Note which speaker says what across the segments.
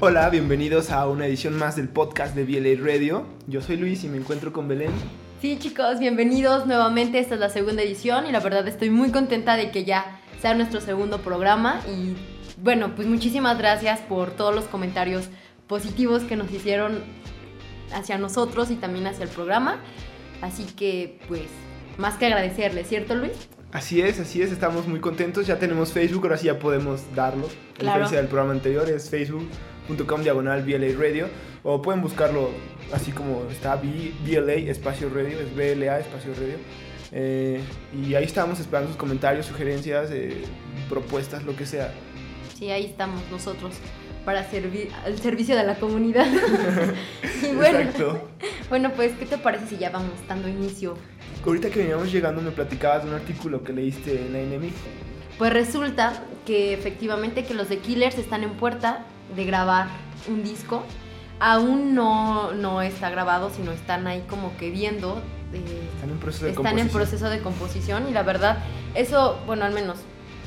Speaker 1: Hola, bienvenidos a una edición más del podcast de VLA Radio. Yo soy Luis y me encuentro con Belén.
Speaker 2: Sí, chicos, bienvenidos nuevamente. Esta es la segunda edición y la verdad estoy muy contenta de que ya sea nuestro segundo programa. Y bueno, pues muchísimas gracias por todos los comentarios positivos que nos hicieron hacia nosotros y también hacia el programa. Así que, pues, más que agradecerle, ¿cierto, Luis?
Speaker 1: Así es, así es, estamos muy contentos. Ya tenemos Facebook, ahora sí ya podemos darlo. A
Speaker 2: Claro.
Speaker 1: diferencia del programa anterior, es facebook.com diagonal VLA Radio. O pueden buscarlo así como está VLA espacio radio, es VLA espacio radio. Eh, y ahí estamos esperando sus comentarios, sugerencias, eh, propuestas, lo que sea.
Speaker 2: Sí, ahí estamos nosotros para servir al servicio de la comunidad. y bueno,
Speaker 1: Exacto.
Speaker 2: bueno, pues, ¿qué te parece si ya vamos dando inicio?
Speaker 1: Ahorita que veníamos llegando me platicabas de un artículo que leíste en la NMI.
Speaker 2: Pues resulta que efectivamente que los de Killers están en puerta de grabar un disco. Aún no, no está grabado, sino están ahí como que viendo. eh,
Speaker 1: Están en proceso de
Speaker 2: están en
Speaker 1: composición.
Speaker 2: proceso de composición y la verdad, eso, bueno, al menos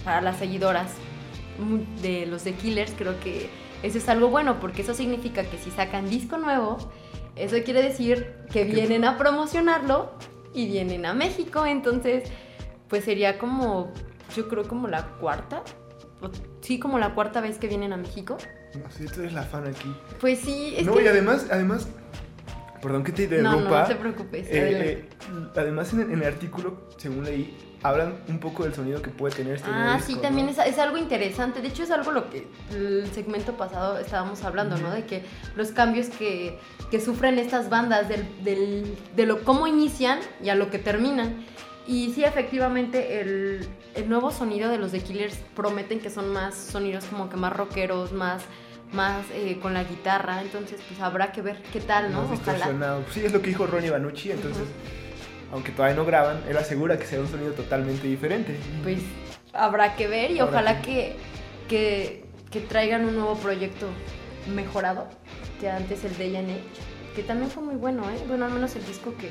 Speaker 2: para las seguidoras de los de Killers, creo que eso es algo bueno porque eso significa que si sacan disco nuevo, eso quiere decir que vienen a promocionarlo y vienen a México, entonces pues sería como, yo creo como la cuarta, o- sí, como la cuarta vez que vienen a México.
Speaker 1: No sé, tú eres la fan aquí.
Speaker 2: Pues sí, es
Speaker 1: no,
Speaker 2: que...
Speaker 1: y además, además, perdón que te
Speaker 2: no, no,
Speaker 1: interrumpa.
Speaker 2: no te preocupes.
Speaker 1: eh, eh, además, en el, en el artículo, según leí, hablan un poco del sonido que puede tener este
Speaker 2: Ah,
Speaker 1: disco,
Speaker 2: sí,
Speaker 1: ¿no?
Speaker 2: también es, es algo interesante. De hecho, es algo lo que el segmento pasado estábamos hablando, ¿no? De que los cambios que, que sufren estas bandas, del, del- de lo cómo inician y a lo que terminan. Y sí, efectivamente, el, el nuevo sonido de los The Killers prometen que son más sonidos como que más rockeros, más, más eh, con la guitarra. Entonces, pues habrá que ver qué tal, ¿no?
Speaker 1: Más
Speaker 2: Ojalá.
Speaker 1: Sí, es lo que dijo Ronnie Banucci, entonces, aunque todavía no graban, él asegura que será un sonido totalmente diferente.
Speaker 2: pues habrá que ver y
Speaker 1: Habrá
Speaker 2: ojalá
Speaker 1: que-
Speaker 2: que, que, traigan un nuevo proyecto mejorado que antes el and Age, que también fue muy bueno, ¿eh? Bueno, al menos el disco que...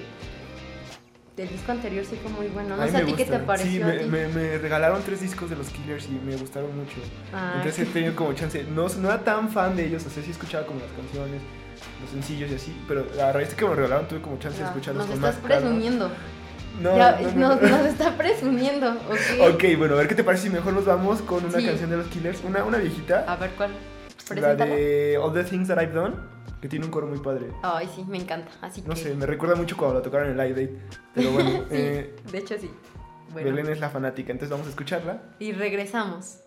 Speaker 2: Del disco anterior sí fue muy bueno. No sé a ti qué te pareció.
Speaker 1: Sí, me, me- me regalaron tres discos de los Killers y me gustaron mucho.
Speaker 2: Ah,
Speaker 1: Entonces he tenido como chance. No, no era tan fan de ellos, o sea, sí escuchaba como las canciones, los sencillos y así, pero a raíz de que me regalaron tuve como chance de
Speaker 2: ah,
Speaker 1: escucharlos
Speaker 2: nos
Speaker 1: con
Speaker 2: estás
Speaker 1: más calma.
Speaker 2: presumiendo.
Speaker 1: No,
Speaker 2: Ya,
Speaker 1: no, no,
Speaker 2: nos,
Speaker 1: no.
Speaker 2: nos está presumiendo, ¿ok?
Speaker 1: Ok, bueno, a ver qué te parece si mejor nos vamos con una
Speaker 2: Sí.
Speaker 1: canción de los Killers, una, una viejita,
Speaker 2: A ver cuál.
Speaker 1: la de All the Things That I've Done, que tiene un coro muy padre.
Speaker 2: Ay, sí, me encanta. Así
Speaker 1: No
Speaker 2: que...
Speaker 1: sé, me recuerda mucho cuando la tocaron en el Live Date, pero bueno,
Speaker 2: Sí,
Speaker 1: eh,
Speaker 2: de hecho sí. Bueno,
Speaker 1: Belén es la fanática, entonces vamos a escucharla.
Speaker 2: y regresamos.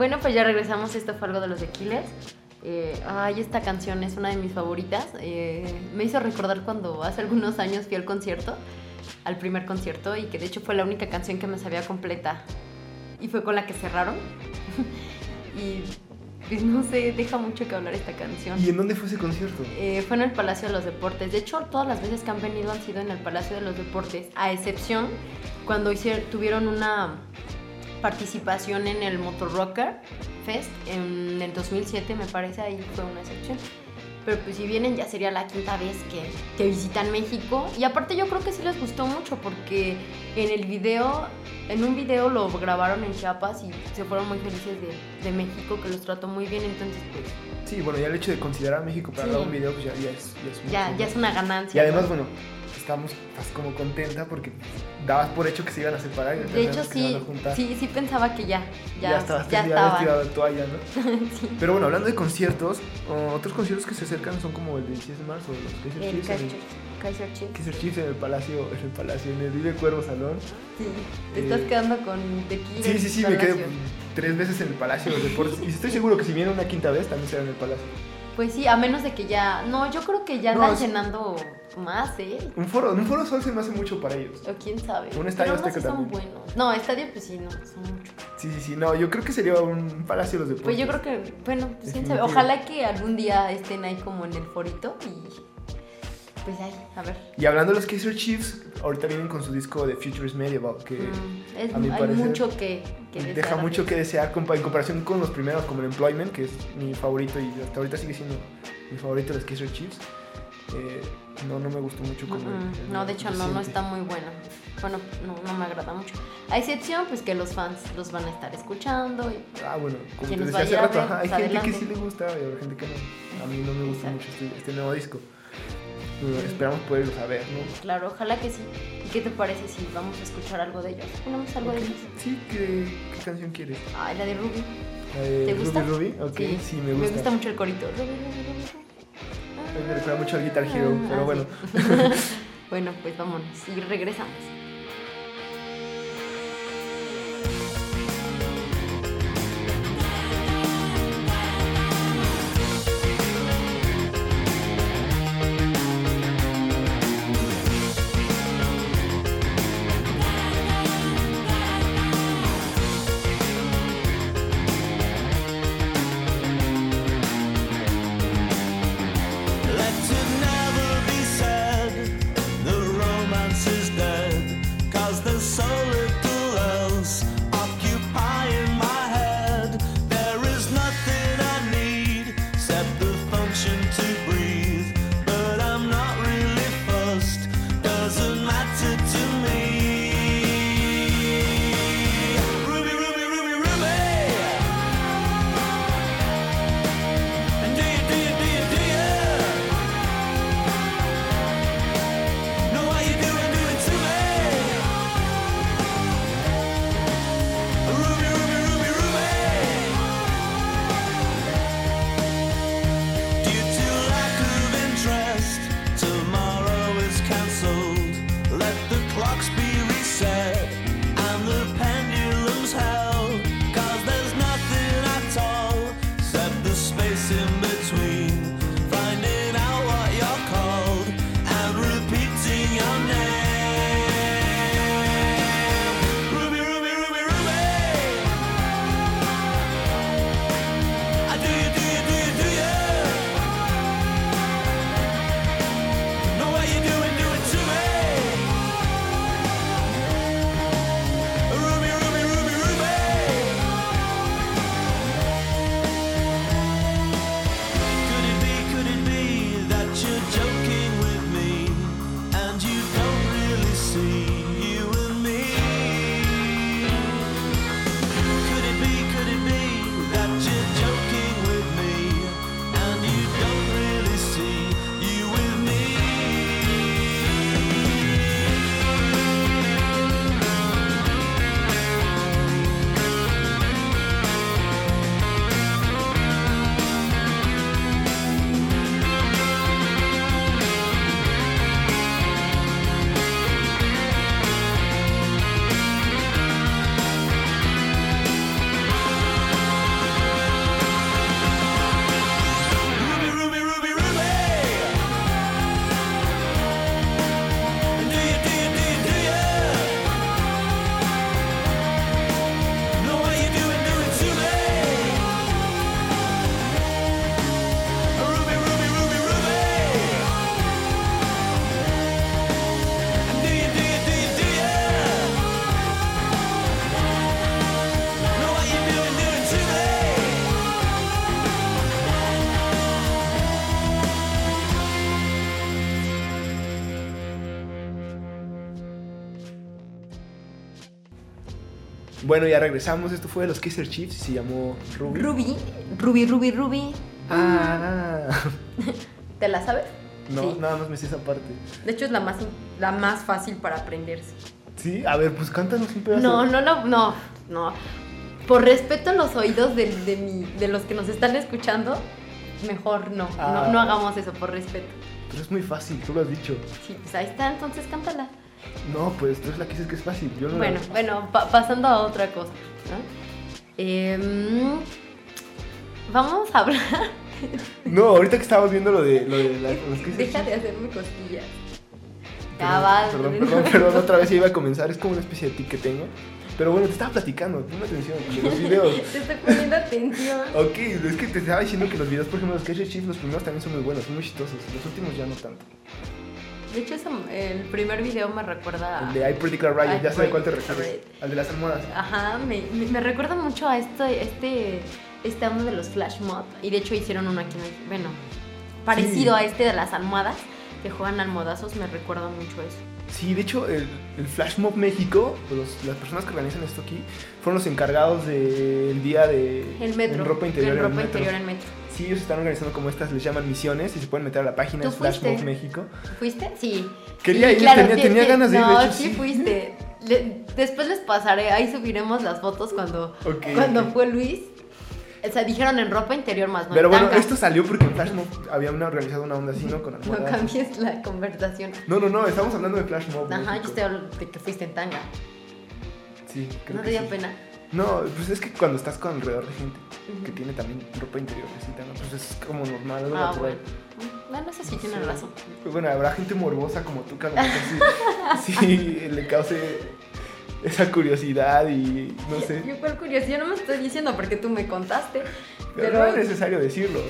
Speaker 2: Bueno, pues ya regresamos. Esto fue algo de los de Killers. Eh, ay, esta canción es una de mis favoritas. Eh, me hizo recordar cuando hace algunos años fui al concierto, al primer concierto, y que de hecho fue la única canción que me sabía completa. Y fue con la que cerraron. y pues no sé, deja mucho que hablar esta canción.
Speaker 1: ¿Y en dónde fue ese concierto?
Speaker 2: Eh, fue en el Palacio de los Deportes. De hecho, todas las veces que han venido han sido en el Palacio de los Deportes, a excepción cuando hicieron, tuvieron una participación en el Motor Rocker Fest en el 2007, me parece, ahí fue una excepción. Pero pues si vienen ya sería la quinta vez que, que visitan México. Y aparte yo creo que sí les gustó mucho porque en el video, en un video lo grabaron en Chiapas y se fueron muy felices de, de México, que los trató muy bien. Entonces pues
Speaker 1: Sí, bueno, ya el hecho de considerar a México para
Speaker 2: Sí.
Speaker 1: grabar un video, pues ya, ya es, ya es
Speaker 2: ya, ya es una
Speaker 1: Y
Speaker 2: ganancia.
Speaker 1: además,
Speaker 2: ¿no?
Speaker 1: bueno, estamos estás como contenta porque dabas por hecho que se iban a separar. y
Speaker 2: De hecho, sí, sí, sí pensaba que ya, ya,
Speaker 1: ya, estabas,
Speaker 2: ya estaban.
Speaker 1: tirado la toalla, ¿no?
Speaker 2: Sí.
Speaker 1: Pero bueno, hablando de conciertos, otros conciertos que se acercan son como el de 16 de marzo, los Kaiser Chiefs,
Speaker 2: Kaiser, Kaiser Chiefs.
Speaker 1: Kaiser Chiefs en el Palacio, en el Palacio, en el Vive Cuervo Salón.
Speaker 2: Sí. Te
Speaker 1: Eh,
Speaker 2: estás quedando con tequila.
Speaker 1: Sí, sí, sí, me quedé tres veces en el Palacio de los Deportes. Y estoy seguro que si viene una quinta vez, también será en el Palacio.
Speaker 2: Pues sí, a menos de que ya. No, yo creo que ya
Speaker 1: No,
Speaker 2: andan
Speaker 1: es-
Speaker 2: llenando más, ¿eh?
Speaker 1: Un foro, un foro sol se me hace mucho para ellos.
Speaker 2: O quién sabe.
Speaker 1: Un estadio
Speaker 2: Pero
Speaker 1: Azteca
Speaker 2: son
Speaker 1: también.
Speaker 2: buenos. No, estadio, pues sí, no, son mucho.
Speaker 1: Sí, sí, sí, no, yo creo que sería un Palacio de los Deportes.
Speaker 2: Pues yo creo que, bueno, pues quién sabe. Ojalá que algún día estén ahí como en el forito y. Pues ahí, a ver.
Speaker 1: Y hablando de los Kaiser Chiefs, ahorita vienen con su disco de Futures Medieval, que
Speaker 2: Mm, es-
Speaker 1: a mi
Speaker 2: hay
Speaker 1: parecer,
Speaker 2: mucho que, que
Speaker 1: deja
Speaker 2: desear.
Speaker 1: mucho que desear en comparación con los primeros, como el Employment, que es mi favorito y hasta ahorita sigue siendo mi favorito de los Kaiser Chiefs. Eh, no, no me gustó mucho como...
Speaker 2: Mm,
Speaker 1: el-
Speaker 2: No,
Speaker 1: el
Speaker 2: de hecho no, no está muy bueno. Bueno, no, no me agrada mucho. A excepción, pues que los fans los van a estar escuchando. Y,
Speaker 1: Ah, bueno, como te decía hace rato, ajá, hay gente que
Speaker 2: adelante.
Speaker 1: sí le gusta y hay gente que no. A mí no me gusta
Speaker 2: Exacto.
Speaker 1: mucho este, este nuevo disco. Pero esperamos poderlo saber, ¿no?
Speaker 2: claro, ojalá que sí. ¿Y qué te parece si vamos a escuchar algo de ellos? ¿Ponemos algo de ellos?
Speaker 1: Sí, ¿qué, qué canción quieres?
Speaker 2: Ay, la de Ruby.
Speaker 1: ¿La de
Speaker 2: ¿Te gusta?
Speaker 1: Ruby Ruby? Ok, sí, me gusta.
Speaker 2: Me gusta mucho el corito. Ruby, Ruby, Ruby,
Speaker 1: me recuerda mucho al Guitar Hero,
Speaker 2: Ah,
Speaker 1: pero
Speaker 2: ah,
Speaker 1: bueno.
Speaker 2: bueno, pues vámonos y regresamos.
Speaker 1: Bueno, ya regresamos. Esto fue de los Kaiser Chiefs y se llamó Ruby.
Speaker 2: Ruby, Ruby, Ruby, Ruby.
Speaker 1: Ah,
Speaker 2: ¿Te la sabes?
Speaker 1: no,
Speaker 2: Sí.
Speaker 1: nada más me sé esa parte.
Speaker 2: De hecho es la más, la más fácil para aprenderse.
Speaker 1: Sí, a ver, pues cántanos un pedazo.
Speaker 2: No, no, no, no, no. Por respeto a los oídos de, de, mi- de los que nos están escuchando, mejor no,
Speaker 1: Ah.
Speaker 2: no, no hagamos eso por respeto.
Speaker 1: Pero es muy fácil, tú lo has dicho.
Speaker 2: Sí, pues ahí está, entonces cántala.
Speaker 1: No, pues tú eres la que dices que es fácil. Yo no la-
Speaker 2: Bueno, bueno, pa- pasando a otra cosa. ¿no? Em, vamos a hablar.
Speaker 1: No, ahorita que estábamos viendo lo de, lo de la- Kaiser
Speaker 2: Deja de hacerme cosquillas.
Speaker 1: Perdón,
Speaker 2: Ya va.
Speaker 1: Perdón, perdón, perdón, otra vez ya iba a comenzar. Es como una especie de tic que tengo. Pero bueno, te estaba platicando, ponme atención, de los videos.
Speaker 2: Te estoy poniendo atención.
Speaker 1: Ok, es que te estaba diciendo que los videos, por ejemplo, los Kaiser Chiefs, los primeros también son muy buenos, son muy chistosos. Los últimos ya no tanto.
Speaker 2: De hecho, el primer video me recuerda.
Speaker 1: El de I Predict a Riot, ya sé de cuál te refieres. Al de las almohadas.
Speaker 2: Ajá, me, me, me recuerda mucho a este, este, este uno de los flash mob. Y de hecho hicieron uno aquí en México. Bueno, parecido
Speaker 1: Sí.
Speaker 2: a este de las almohadas, que juegan almohadazos, me recuerda mucho eso.
Speaker 1: Sí, de hecho, el, el Flash Mob México, los- las personas que organizan esto aquí, fueron los encargados del día de
Speaker 2: El metro.
Speaker 1: en ropa interior.
Speaker 2: En
Speaker 1: en el
Speaker 2: ropa
Speaker 1: metro.
Speaker 2: interior en metro.
Speaker 1: Sí, ellos están organizando como estas, les llaman misiones y se pueden meter a la página
Speaker 2: ¿Tú
Speaker 1: de Flash? Mob México.
Speaker 2: ¿Fuiste? Sí.
Speaker 1: Quería
Speaker 2: Sí,
Speaker 1: ir,
Speaker 2: claro,
Speaker 1: tenía,
Speaker 2: sí,
Speaker 1: tenía
Speaker 2: sí.
Speaker 1: ganas de ir, de
Speaker 2: No,
Speaker 1: hecho,
Speaker 2: sí fuiste. Le- después les pasaré, ahí subiremos las fotos cuando,
Speaker 1: Ok,
Speaker 2: cuando
Speaker 1: ok.
Speaker 2: fue Luis. O sea, dijeron en ropa interior más, no
Speaker 1: Pero
Speaker 2: en
Speaker 1: bueno,
Speaker 2: tanga.
Speaker 1: esto salió porque en Flash Mob había una, organizado una onda así, ¿no? Con
Speaker 2: No cambies la conversación.
Speaker 1: No, no, no, estamos hablando de Flash Mob.
Speaker 2: Ajá, yo estoy hablando de que fuiste en tanga.
Speaker 1: Sí, creo
Speaker 2: ¿No te dio
Speaker 1: sí.
Speaker 2: pena?
Speaker 1: No, pues es que cuando estás con alrededor de gente que tiene también ropa interior, así, también, pues es como normal, algo
Speaker 2: Ah,
Speaker 1: natural.
Speaker 2: bueno. Bueno, eso sí tienes
Speaker 1: Sí.
Speaker 2: razón.
Speaker 1: Pues bueno, habrá gente morbosa como tú mejor sí, sí le cause esa curiosidad y no sé.
Speaker 2: Yo cuál curiosidad, no me estoy diciendo porque tú me contaste.
Speaker 1: Pero,
Speaker 2: Pero,
Speaker 1: no es necesario decirlo.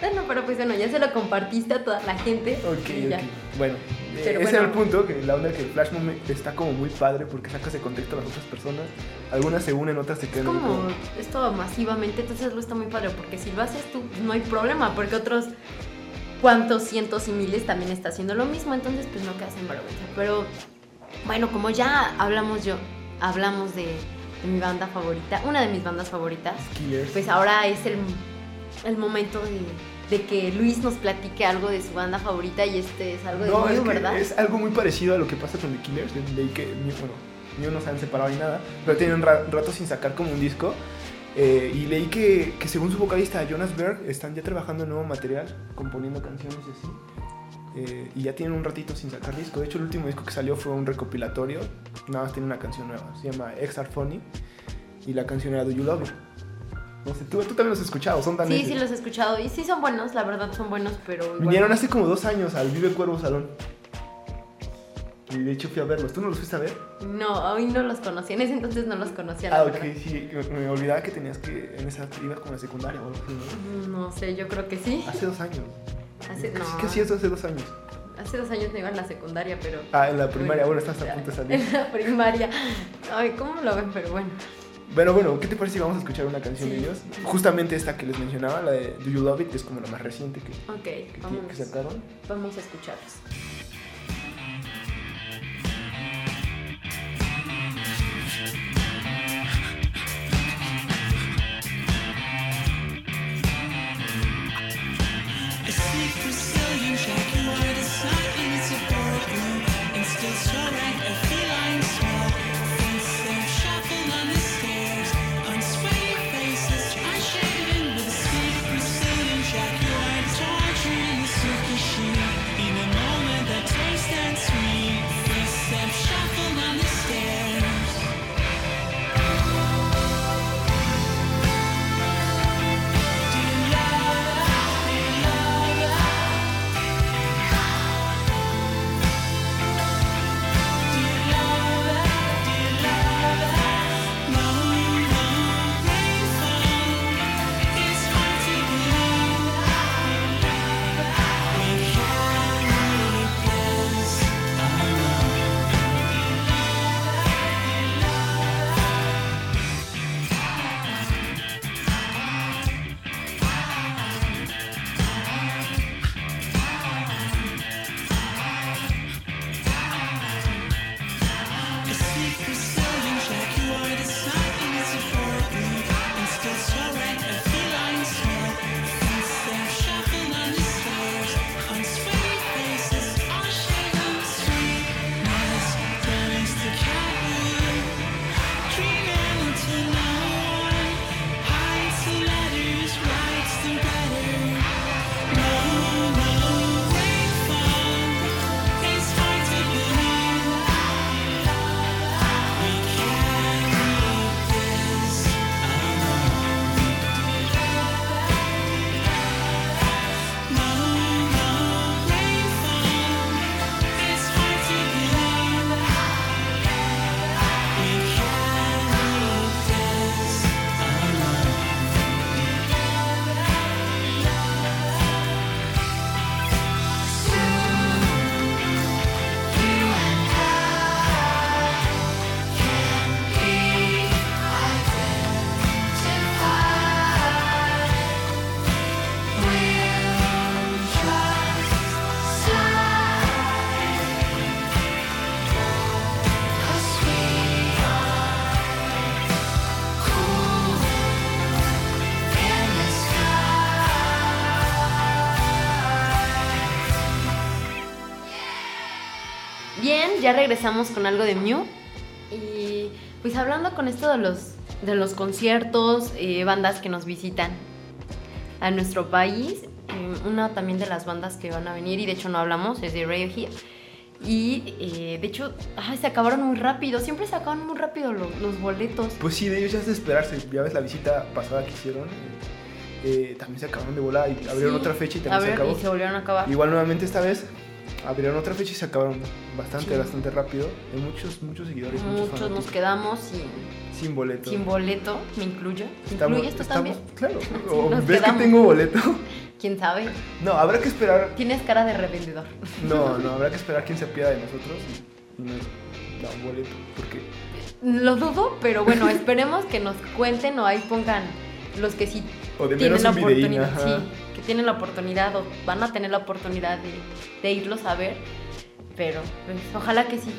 Speaker 2: Bueno, pero pues bueno, ya se lo compartiste a toda la gente.
Speaker 1: Ok,
Speaker 2: ya.
Speaker 1: ok. Bueno,
Speaker 2: Pero
Speaker 1: ese
Speaker 2: bueno.
Speaker 1: era el punto, que la onda que el Flash Mob está como muy padre porque sacas de contexto a las otras personas. Algunas se unen, otras se
Speaker 2: Es
Speaker 1: quedan.
Speaker 2: como
Speaker 1: como-
Speaker 2: esto masivamente, entonces lo está muy padre porque si lo haces tú no hay problema porque otros cuantos cientos y miles también está haciendo lo mismo, entonces pues no quedas en vergüenza. Pero bueno, como ya hablamos yo, hablamos de, de mi banda favorita, una de mis bandas favoritas,
Speaker 1: Killers.
Speaker 2: pues ahora es el, el momento de, de que Luis nos platique algo de su banda favorita y este es algo de
Speaker 1: No, es, que
Speaker 2: ¿verdad?
Speaker 1: es algo muy parecido a lo que pasa con The Killers. de- Leí que, bueno, Mew no se han separado ni nada, pero tienen ra- rato sin sacar como un disco. Eh, y leí que, que según su vocalista Jonas Berg están ya trabajando en nuevo material, componiendo canciones y así. Eh, y ya tienen un ratito sin sacar disco. De hecho, el último disco que salió fue un recopilatorio. Nada más tiene una canción nueva. Se llama X Are Funny. Y la canción era Do You Love It. No sé, tú, tú también los has escuchado, son tan
Speaker 2: Sí, sí los he escuchado y sí son buenos, la verdad son buenos, pero igual-
Speaker 1: Vinieron hace como dos años al Vive Cuervo Salón. Y de hecho fui a verlos. ¿Tú no los fuiste a ver?
Speaker 2: No, hoy no los conocí, en ese entonces no los conocía.
Speaker 1: Ah, ok,
Speaker 2: verdad.
Speaker 1: sí. Me, me olvidaba que tenías que. En esa. ibas como a la secundaria o algo así, ¿no?
Speaker 2: No sé, yo creo que sí.
Speaker 1: Hace dos años.
Speaker 2: Hace,
Speaker 1: ¿Qué-
Speaker 2: no,
Speaker 1: ¿Qué hacías hace dos años?
Speaker 2: hace dos años no iba en la secundaria, pero...
Speaker 1: Ah, en la primaria. Bueno, estás a punto de salir.
Speaker 2: En la primaria. Ay, ¿cómo lo ven? Pero bueno.
Speaker 1: Bueno, bueno, ¿qué te parece si vamos a escuchar una canción de ellos? Justamente esta que les mencionaba, la de Do You Love It, que es como la más reciente que,
Speaker 2: Ok,
Speaker 1: que,
Speaker 2: vamos,
Speaker 1: que sacaron.
Speaker 2: vamos a escucharlos. Ya regresamos con algo de Mew. Y pues hablando con esto de los, de los conciertos, eh, bandas que nos visitan a nuestro país. eh, una también de las bandas que van a venir, y de hecho no hablamos, es de Radiohead. Y eh, de hecho, ay, se acabaron muy rápido. Siempre se acaban muy rápido lo- los boletos.
Speaker 1: Pues sí, de ellos ya es de esperarse. Ya ves la visita pasada que hicieron. eh, también se acabaron de volar y abrieron
Speaker 2: Sí.
Speaker 1: otra fecha y también se
Speaker 2: ver,
Speaker 1: acabó.
Speaker 2: y se volvieron a acabar.
Speaker 1: Igual nuevamente esta vez abrieron otra fecha y se acabaron bastante,
Speaker 2: Sí.
Speaker 1: bastante rápido. Hay muchos, muchos seguidores, muchos,
Speaker 2: Muchos nos quedamos sin,
Speaker 1: sin boleto.
Speaker 2: sin boleto, me incluyo. ¿Me
Speaker 1: Estamos-
Speaker 2: incluyes tú
Speaker 1: estamos-
Speaker 2: también?
Speaker 1: Claro. O
Speaker 2: nos
Speaker 1: ¿Ves
Speaker 2: quedamos.
Speaker 1: que tengo boleto?
Speaker 2: ¿Quién sabe?
Speaker 1: No, habrá que esperar.
Speaker 2: Tienes cara de revendedor.
Speaker 1: No, no, habrá que esperar quién se apiada de nosotros y, nos da un boleto. Porque
Speaker 2: Lo dudo, pero bueno, esperemos que nos cuenten o ahí pongan los que sí
Speaker 1: O de
Speaker 2: tienen la oportunidad. Sí, tienen la oportunidad o van a tener la oportunidad de, de irlos a ver. Pero pues, ojalá que sí.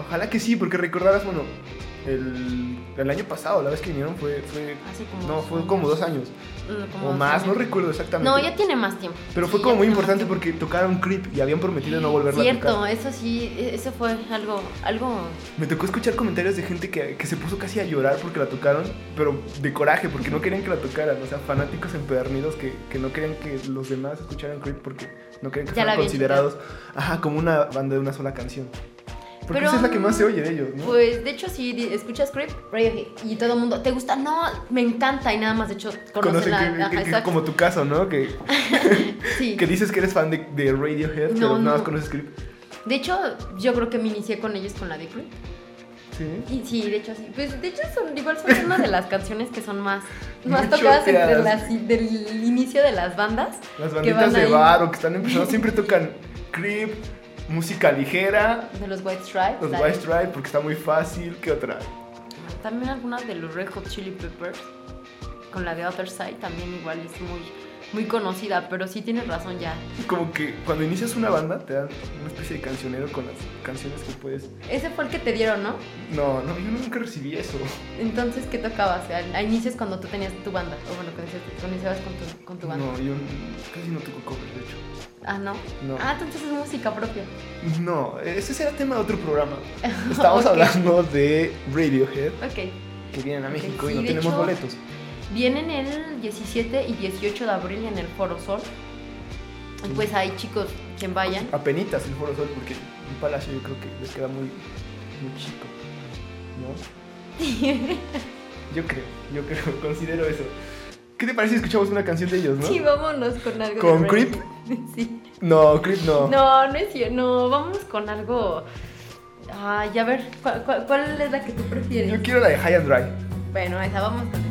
Speaker 1: Ojalá que sí, porque recordarás, bueno, el, el año pasado, la vez que vinieron fue. fue
Speaker 2: como
Speaker 1: no, fue
Speaker 2: años.
Speaker 1: como dos años.
Speaker 2: Mm, como
Speaker 1: O más, no recuerdo exactamente.
Speaker 2: No, ya tiene más tiempo.
Speaker 1: Pero fue
Speaker 2: Sí,
Speaker 1: como muy importante porque tocaron Creep y habían prometido no volverla a
Speaker 2: Cierto,
Speaker 1: tocar.
Speaker 2: eso sí, e- eso fue algo, algo
Speaker 1: Me tocó escuchar comentarios de gente que, que se puso casi a llorar porque la tocaron, pero de coraje, porque no querían que la tocaran. O sea, fanáticos empedernidos que, que no querían que los demás escucharan Creep porque no querían que
Speaker 2: Ya
Speaker 1: fueran considerados ajá, como una banda de una sola canción. Porque
Speaker 2: Pero,
Speaker 1: esa es la que más se oye de ellos, ¿no?
Speaker 2: Pues de hecho si escuchas Creep, Radiohead y todo el mundo, ¿te gusta? No, me encanta y nada más de hecho conocen
Speaker 1: Conocen
Speaker 2: la
Speaker 1: que-
Speaker 2: ajá,
Speaker 1: como tu caso, ¿no? Que,
Speaker 2: Sí.
Speaker 1: que dices que eres fan de, de Radiohead,
Speaker 2: No,
Speaker 1: pero nada más
Speaker 2: no.
Speaker 1: conoces Creep.
Speaker 2: De hecho, yo creo que me inicié con ellos con la de Creep.
Speaker 1: Sí.
Speaker 2: Y sí, de hecho sí. Pues de hecho son igual son una de las canciones que son más, más tocadas entre las, del inicio de las bandas.
Speaker 1: Las
Speaker 2: que
Speaker 1: banditas
Speaker 2: van
Speaker 1: de
Speaker 2: ahí.
Speaker 1: bar o que están empezando siempre tocan Creep, música ligera,
Speaker 2: De los White Stripes.
Speaker 1: los White
Speaker 2: de-
Speaker 1: Stripe porque está muy fácil. ¿Qué otra?
Speaker 2: También algunas de los Red Hot Chili Peppers. Con la de Other Side también igual es muy, muy conocida. Pero sí tienes razón ya.
Speaker 1: Como que cuando inicias una banda te dan una especie de cancionero con las canciones que puedes.
Speaker 2: Ese fue el que te dieron, ¿no?
Speaker 1: No, no, yo nunca recibí eso.
Speaker 2: Entonces, ¿qué tocabas? A, a inicios cuando tú tenías tu banda. O bueno, cuando iniciabas con tu, con tu banda.
Speaker 1: No, yo casi no toco covers, de hecho.
Speaker 2: Ah, ¿no?
Speaker 1: No.
Speaker 2: Ah, entonces es música propia.
Speaker 1: No, ese será tema de otro programa. Estamos hablando de Radiohead,
Speaker 2: Ok.
Speaker 1: que vienen a México
Speaker 2: sí,
Speaker 1: y no tenemos
Speaker 2: hecho-
Speaker 1: boletos.
Speaker 2: Vienen el 17 y 18 de abril en el Foro Sol. Y pues ahí, chicos, quien vayan.
Speaker 1: Apenitas el Foro Sol porque un palacio yo creo que les queda muy, muy chico. ¿No? Yo creo, yo creo, considero eso. ¿Qué te parece si escuchamos una canción de ellos, no?
Speaker 2: Sí, vámonos con algo. de
Speaker 1: ¿Con
Speaker 2: Radiohead.
Speaker 1: Creep?
Speaker 2: Sí.
Speaker 1: No, Creep no.
Speaker 2: No, no es cierto. No, vamos con algo. Ay, a ver, ¿cuál, cuál, cuál es la que tú prefieres?
Speaker 1: Yo quiero la de High and Dry.
Speaker 2: Bueno, esa vamos con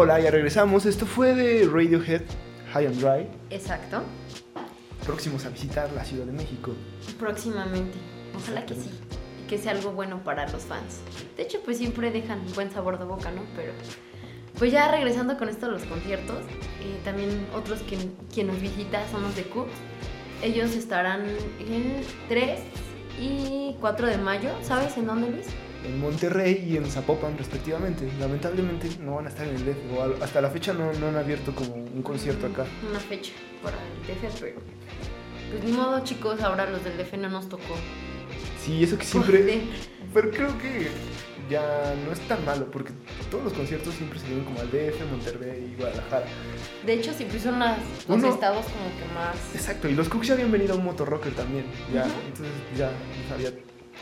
Speaker 1: Hola, ya regresamos. Esto fue de Radiohead, High and Dry.
Speaker 2: Exacto.
Speaker 1: Próximos a visitar la Ciudad de México.
Speaker 2: Próximamente. Ojalá que sí. y Que sea algo bueno para los fans. De hecho, pues siempre dejan buen sabor de boca, ¿no? Pero. Pues ya regresando con esto de los conciertos, eh, también otros que, quien nos visita son los de Cook. Ellos estarán el 3 y 4 de mayo. ¿Sabes en dónde, Luis?
Speaker 1: En Monterrey y en Zapopan, respectivamente. Lamentablemente no van a estar en el DF. O hasta la fecha no, no han abierto como un concierto acá.
Speaker 2: Una fecha para el DF, pero. Pues ni modo, chicos, ahora los del DF no nos tocó.
Speaker 1: Sí, eso que siempre. Pero creo que ya no es tan malo porque todos los conciertos siempre se vienen como al DF, Monterrey y Guadalajara.
Speaker 2: De hecho, siempre son las, los
Speaker 1: Uno-
Speaker 2: estados como que más.
Speaker 1: Exacto, y los Cooks ya habían venido a un motorrocker también. Ya, entonces ya no había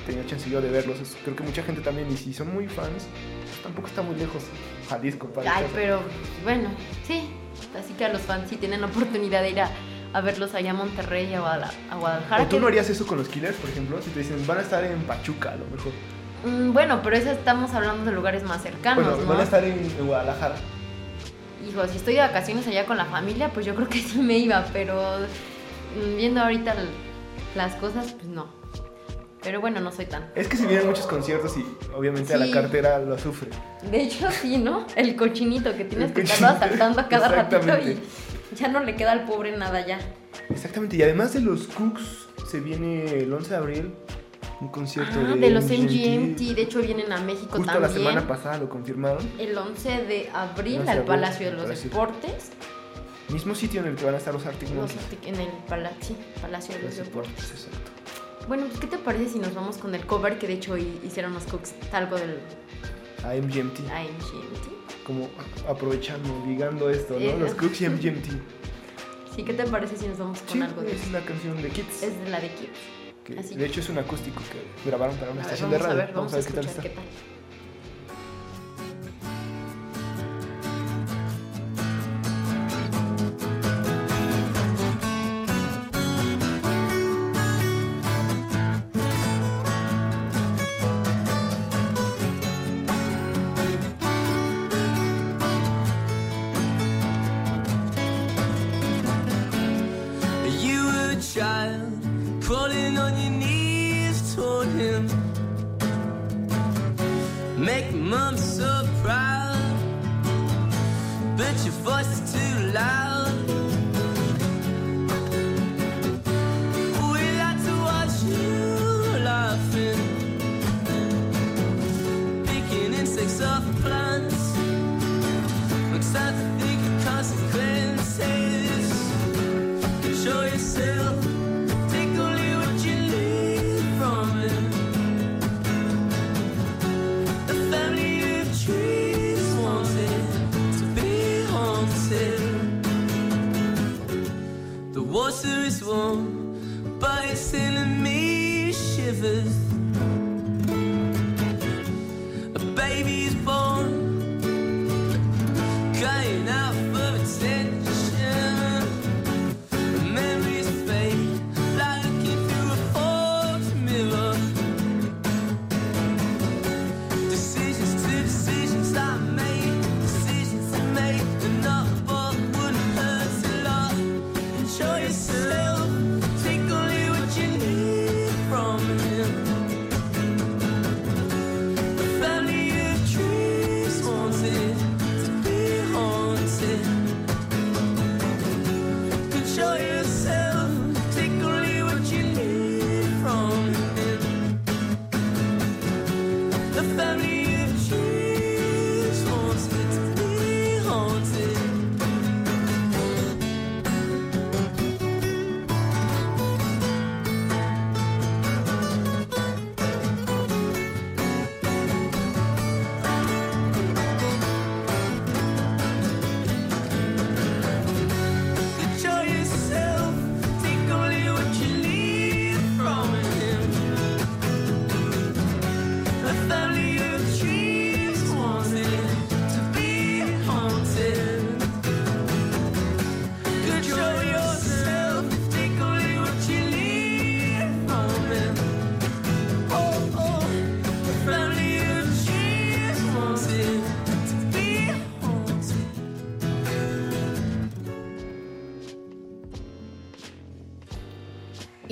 Speaker 1: tenido chance yo de verlos. Es- creo que mucha gente también, y si son muy fans, pues tampoco está muy lejos Jalisco para
Speaker 2: Ay,
Speaker 1: casa.
Speaker 2: pero bueno, sí. Así que a los fans sí tienen la oportunidad de ir a, a verlos allá a Monterrey y a, Guadala- a Guadalajara.
Speaker 1: ¿O tú no harías eso con los Killers, por ejemplo? Si te dicen, van a estar en Pachuca a lo mejor.
Speaker 2: Mm, bueno, pero eso estamos hablando de lugares más cercanos,
Speaker 1: bueno,
Speaker 2: ¿no?
Speaker 1: van a estar en, en Guadalajara.
Speaker 2: Hijo, si estoy de vacaciones allá con la familia, pues yo creo que sí me iba, pero mm, viendo ahorita las cosas, pues no. Pero bueno, no soy tan.
Speaker 1: Es que se vienen muchos conciertos y obviamente a la cartera lo sufre.
Speaker 2: De hecho, sí, ¿no? El cochinito que tienes que estarlo
Speaker 1: cochinito,
Speaker 2: asaltando a cada ratito y ya no le queda al pobre nada ya.
Speaker 1: Exactamente, y además de los Cooks, se viene el 11 de abril un concierto
Speaker 2: Ah,
Speaker 1: de,
Speaker 2: de los
Speaker 1: MGMT.
Speaker 2: NGMT, de hecho vienen a México
Speaker 1: Justo
Speaker 2: también.
Speaker 1: la semana pasada lo confirmaron.
Speaker 2: El 11 de abril
Speaker 1: 11 de
Speaker 2: al
Speaker 1: abril,
Speaker 2: Palacio de los
Speaker 1: Palacio.
Speaker 2: Deportes.
Speaker 1: Mismo sitio en el que van a estar los Arctic Monkeys.
Speaker 2: En el pala- sí, Palacio de los
Speaker 1: Palacio
Speaker 2: Deportes.
Speaker 1: Exacto.
Speaker 2: Bueno, pues ¿qué te parece si nos vamos con el cover que de hecho hi- hicieron los Cooks, algo del
Speaker 1: A MGMT.
Speaker 2: IMGMT?
Speaker 1: Como aprovechando, ligando esto, ¿no?
Speaker 2: Eh,
Speaker 1: Los Cooks y MGMT.
Speaker 2: Sí, ¿qué te parece si nos vamos con
Speaker 1: Sí,
Speaker 2: algo de
Speaker 1: es una canción de Kids.
Speaker 2: Es de la de Kids.
Speaker 1: que de hecho es un acústico que grabaron para una
Speaker 2: A ver,
Speaker 1: estación de
Speaker 2: a
Speaker 1: radio.
Speaker 2: ver, vamos a
Speaker 1: qué
Speaker 2: escuchar
Speaker 1: tal está.
Speaker 2: qué tal.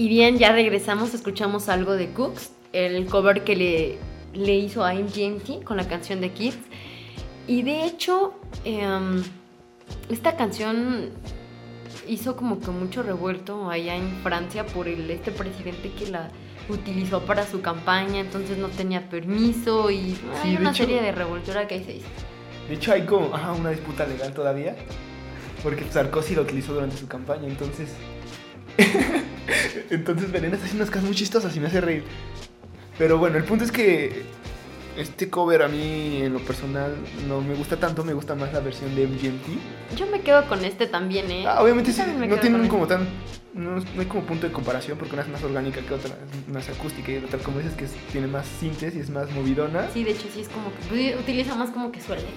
Speaker 2: Y bien, ya regresamos, escuchamos algo de Cooks, el cover que le, le hizo a MGMT con la canción de Kids. Y de hecho, em, esta canción hizo como que mucho revuelto allá en Francia por el, este presidente que la utilizó para su campaña, entonces no tenía permiso y hay una
Speaker 1: hecho-
Speaker 2: serie de revoltura que ahí se hizo.
Speaker 1: De hecho, hay como una disputa legal todavía. Porque Sarkozy lo utilizó durante su campaña, entonces. entonces Belén está haciendo unas cosas muy chistosas y me hace reír. Pero bueno, el punto es que este cover a mí, en lo personal, no me gusta tanto. Me gusta más la versión de MGMT.
Speaker 2: Yo me quedo con este también, ¿eh?
Speaker 1: Ah, obviamente sí, no tienen como
Speaker 2: este.
Speaker 1: tan. No, no hay como punto de comparación porque una es más orgánica que otra, es más acústica y otra, como dices, que tiene más sintes y es más movidona.
Speaker 2: Sí, de hecho sí es como que utiliza más como que su electro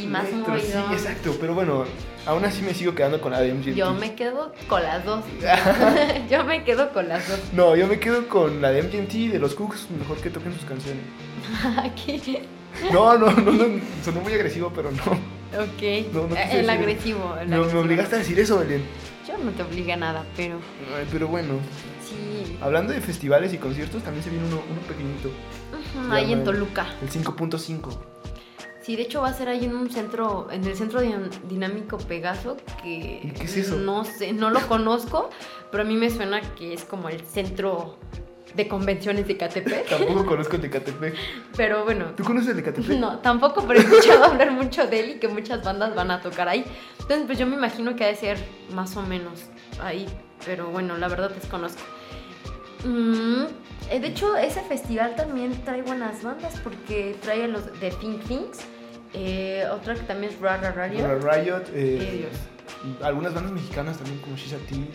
Speaker 2: y más movido.
Speaker 1: Sí, exacto, pero bueno, aún así me sigo quedando con la de MGMT.
Speaker 2: Yo me quedo con las dos. Yo me quedo con las dos.
Speaker 1: No, yo me quedo con la de MGMT de los Cooks, mejor que toquen sus canciones. No, no, no, no, sonó muy agresivo, pero no.
Speaker 2: Ok.
Speaker 1: No, no
Speaker 2: Eh, el agresivo. el
Speaker 1: No, me
Speaker 2: agresivo.
Speaker 1: obligaste a decir eso, Belén.
Speaker 2: Yo no te obligué a nada, pero
Speaker 1: Ay, pero bueno,
Speaker 2: sí.
Speaker 1: hablando de festivales y conciertos, también se viene uno, uno pequeñito,
Speaker 2: ahí en Toluca.
Speaker 1: el 5.5.
Speaker 2: Sí, de hecho va a ser ahí en un centro, en el centro din- dinámico Pegaso, que
Speaker 1: ¿Y qué es eso?
Speaker 2: no sé, no lo conozco, pero a mí me suena que es como el centro de convenciones de Catepec.
Speaker 1: Tampoco conozco el de Catepec.
Speaker 2: Pero bueno,
Speaker 1: ¿Tú conoces el de Catepec?
Speaker 2: no, tampoco, pero he escuchado hablar mucho de él y que muchas bandas van a tocar ahí. Entonces, pues yo me imagino que ha de ser más o menos ahí, pero bueno, la verdad desconozco. Mm, eh, de hecho, ese festival también trae buenas bandas porque trae los de Think Things, eh, otra que también es Rara Radio.
Speaker 1: Rara Riot, eh,
Speaker 2: Eh,
Speaker 1: algunas bandas mexicanas también como Shisha Teas.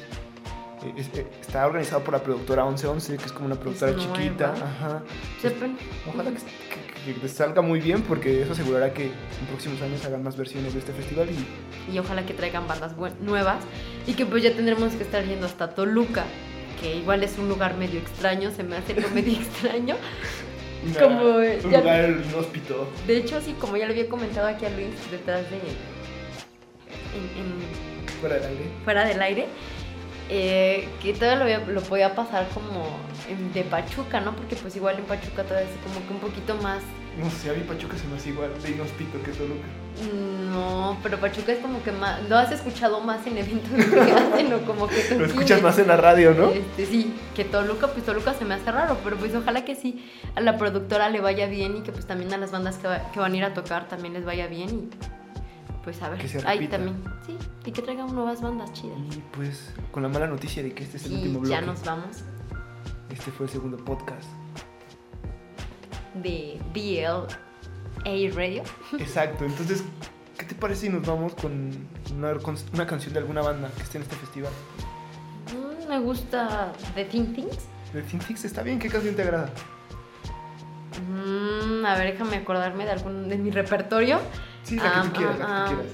Speaker 1: Eh, eh, está organizado por la productora 1111, que es como una productora chiquita. Ajá. Ojalá que, que- que- que salga muy bien porque eso asegurará que en próximos años hagan más versiones de este festival y
Speaker 2: y ojalá que traigan bandas nuevas y que pues ya tendremos que estar yendo hasta Toluca, que igual es un lugar medio extraño, se me hace algo medio extraño. Como,
Speaker 1: un
Speaker 2: ya-
Speaker 1: lugar inhóspito.
Speaker 2: De hecho, sí, como ya le había comentado aquí a Luis detrás de... en- en-
Speaker 1: Fuera del aire.
Speaker 2: fuera del aire, eh, que todavía lo, podía pasar como en- de Pachuca, ¿no? Porque pues igual en Pachuca todavía es como que un poquito más...
Speaker 1: No sé, a mí Pachuca se me hace igual de inhóspito que Toluca.
Speaker 2: No, pero Pachuca es como que más... Lo has escuchado más en eventos que hacen o como que...
Speaker 1: Lo escuchas más en la radio, ¿no?
Speaker 2: Este, sí, que Toluca, pues Toluca se me hace raro, pero pues ojalá que sí a la productora le vaya bien y que pues también a las bandas que, va- que van a ir a tocar también les vaya bien y pues a ver,
Speaker 1: Que se
Speaker 2: ahí también, sí, y que traigan nuevas bandas chidas.
Speaker 1: Y pues con la mala noticia de que este es el
Speaker 2: Y
Speaker 1: último bloque.
Speaker 2: ya nos vamos
Speaker 1: Este fue el segundo podcast.
Speaker 2: de BLA Radio.
Speaker 1: Exacto, entonces, ¿qué te parece si nos vamos con una, con una canción de alguna banda que esté en este festival?
Speaker 2: Mm, me gusta The Think Things.
Speaker 1: De Think Things está bien, ¿qué canción te agrada?
Speaker 2: Mm, a ver, déjame acordarme de algún de mi repertorio.
Speaker 1: Sí, la que
Speaker 2: Um,
Speaker 1: tú quieras, la que tú quieras.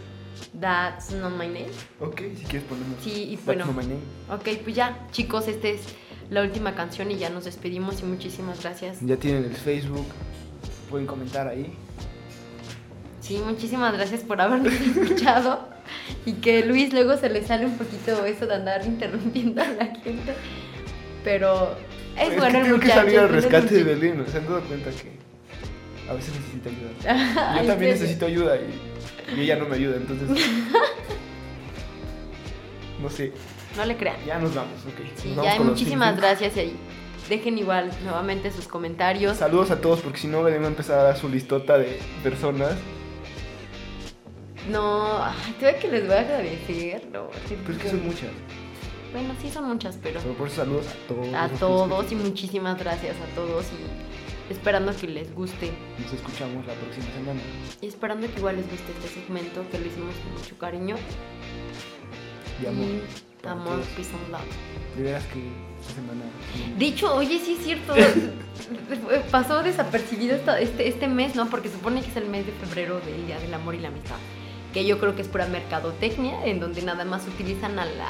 Speaker 2: That's not my name.
Speaker 1: Ok, si quieres ponemos.
Speaker 2: Sí, y
Speaker 1: That's
Speaker 2: bueno.
Speaker 1: Not My Name.
Speaker 2: Ok, pues ya, chicos, esta es la última canción y ya nos despedimos y muchísimas gracias.
Speaker 1: Ya tienen el Facebook, pueden comentar ahí.
Speaker 2: Sí, muchísimas gracias por habernos escuchado y que Luis luego se le sale un poquito eso de andar interrumpiendo a la gente, pero es,
Speaker 1: Es
Speaker 2: bueno
Speaker 1: que
Speaker 2: el
Speaker 1: tengo que salir al rescate de. Belén, ¿se han dado cuenta que a veces necesita ayuda?
Speaker 2: Ay,
Speaker 1: Yo también necesito ayuda y, y ella no me ayuda, entonces... No sé,
Speaker 2: No le crean.
Speaker 1: ya nos vamos, ok.
Speaker 2: Sí,
Speaker 1: Nos vamos
Speaker 2: ya
Speaker 1: con los
Speaker 2: muchísimas gracias y ahí dejen igual nuevamente sus comentarios.
Speaker 1: Saludos a todos porque si no Belén va a empezar a dar su listota de personas.
Speaker 2: No, tuve que les voy a agradecer. No,
Speaker 1: Pero es que son muchas.
Speaker 2: Bueno, sí son muchas, pero
Speaker 1: Pero por eso saludos a todos.
Speaker 2: a todos y muchísimas gracias a todos y esperando que les guste.
Speaker 1: Nos escuchamos la próxima semana.
Speaker 2: Y esperando que igual les guste este segmento, que lo hicimos con mucho cariño.
Speaker 1: Y amor.
Speaker 2: Y amor, peace and love.
Speaker 1: De veras que esta semana.
Speaker 2: Dicho, oye, sí es cierto. pasó desapercibido este, este mes, ¿no? Porque supone que es el mes de febrero del Día del Amor y la Amistad. Que yo creo que es pura mercadotecnia, en donde nada más utilizan a la,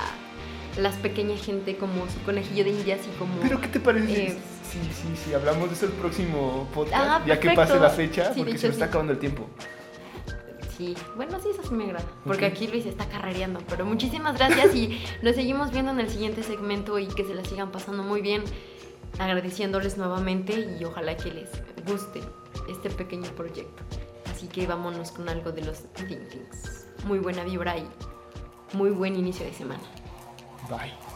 Speaker 2: las pequeñas gente como su conejillo de indias y como...
Speaker 1: Pero ¿qué te parece
Speaker 2: Eh,
Speaker 1: si, si, si hablamos de eso el próximo podcast?
Speaker 2: Ah,
Speaker 1: ya que pase la fecha,
Speaker 2: Sí,
Speaker 1: porque se nos está
Speaker 2: sí.
Speaker 1: acabando el tiempo.
Speaker 2: Sí, Sí, bueno, sí, eso sí me agrada. Porque
Speaker 3: Ok.
Speaker 2: aquí Luis está carrereando. Pero muchísimas gracias y nos seguimos viendo en el siguiente segmento y que se la sigan pasando muy bien. Agradeciéndoles nuevamente y ojalá que les guste este pequeño proyecto. Así que vámonos con algo de los Think Things. Muy buena vibra y muy buen inicio de semana.
Speaker 3: Bye.